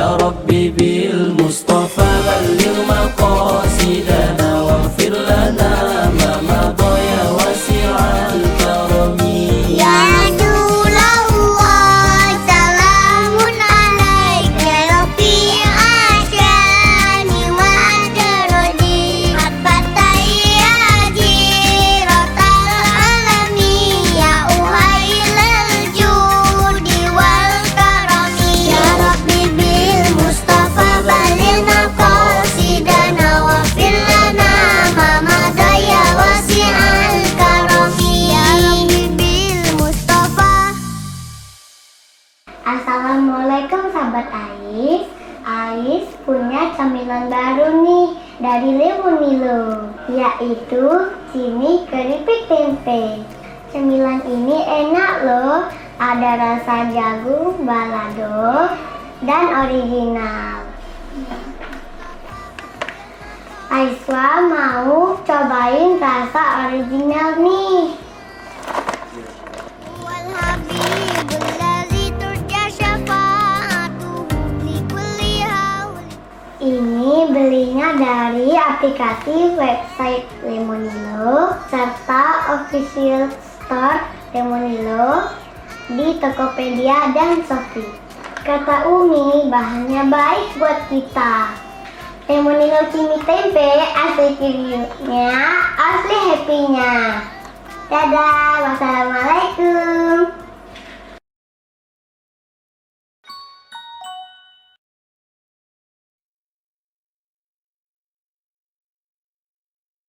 يا ربي بالمصطفى بلغ Ais. Ais punya camilan baru nih dari Lemonilo yaitu cimi keripik tempe. Cemilan ini enak loh ada rasa jagung, balado, dan original. Aiswa mau cobain rasa original nih. Ini belinya dari aplikasi website Lemonilo serta official store Lemonilo di Tokopedia dan Shopee. Kata Umi, bahannya baik buat kita. Lemonilo Cimi Tempe asli reviewnya, asli happy-nya. Dadah, wassalamualaikum.